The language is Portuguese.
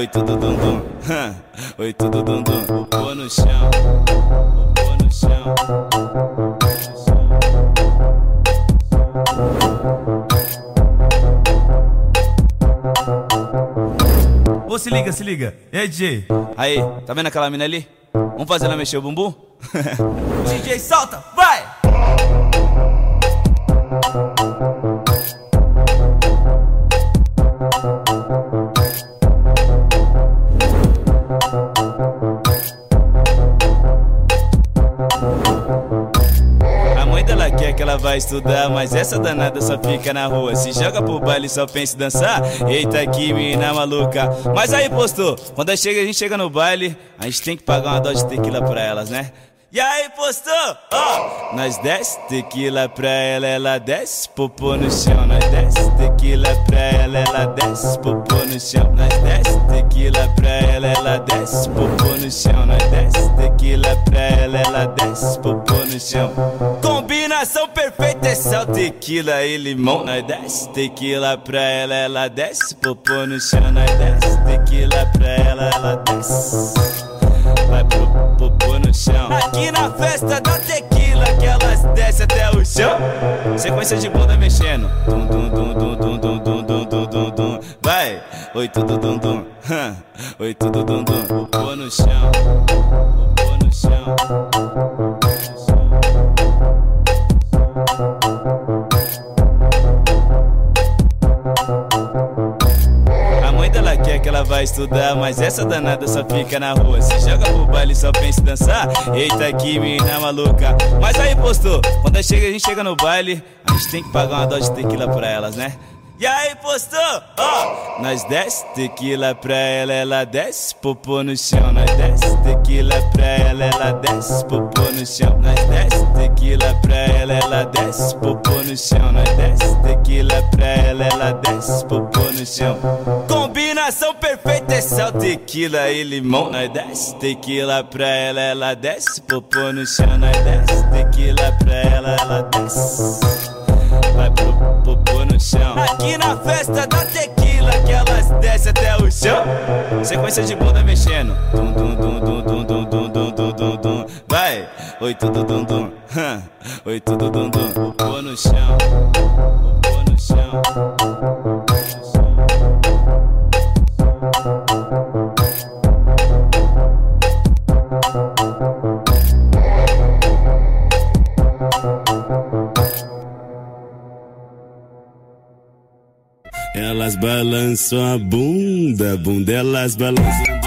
oi tudo dum dum, oi tudo dum dum, popô no chão, popô no chão. Ô, se liga, se liga. E aí, DJ? Aí, tá vendo aquela mina ali? Vamos fazer ela mexer o bumbum? DJ, solta, vai! Ela vá estudar, mas essa danada só fica na rua. Se joga pro baile só pensa em dançar. Eita que mina maluca. Mas aí, postou, quando chega, a gente chega no baile, a gente tem que pagar uma dose de tequila pra elas, né? E aí, postou? Ó, nós desce tequila pra ela, ela desce, popô no chão. Nós desce tequila pra ela, ela desce, popô no chão. Nós desce tequila pra ela, ela desce, popô no chão. Nós desce tequila pra ela, ela desce, popô no chão. Combinação perfeita é sal, tequila e limão. Nós desce tequila pra ela, ela desce, popô no chão. Nós desce tequila pra ela, ela desce. Sequência de bunda mexendo. Dum dum dum dum dum dum dum dum dum dum dum. Vai, oi tudo dum dum. Oi tudo dum dum. Popô no chão. Popô no chão. Estudar, mas essa danada só fica na rua. Se joga pro baile só pensa em dançar. Eita que mina maluca. Mas aí, postou, quando chega, a gente chega no baile, a gente tem que pagar uma dose de tequila pra elas, né? E aí, postou? Ó, nós desce tequila pra ela, ela desce, popô no chão. Nós desce tequila pra ela, ela desce, popô no chão. Nós desce tequila pra ela, ela desce, popô no chão. Nós desce tequila pra ela, ela desce, popô no chão. Combinação perfeita é sal, tequila e limão. Nós desce tequila pra ela, ela desce, popô no chão. Nós desce tequila pra ela, ela desce. Vai pro popô no chão. Aqui na festa da tequila que elas descem até o chão. Sequência de bunda mexendo. Dum dum dum dum dum dum dum dum dum dum dum. Vai, oi tudo dum dum. Oi tudo dum dum. Popô no chão. Popô no chão. Elas balançam a bunda, bunda elas balançam.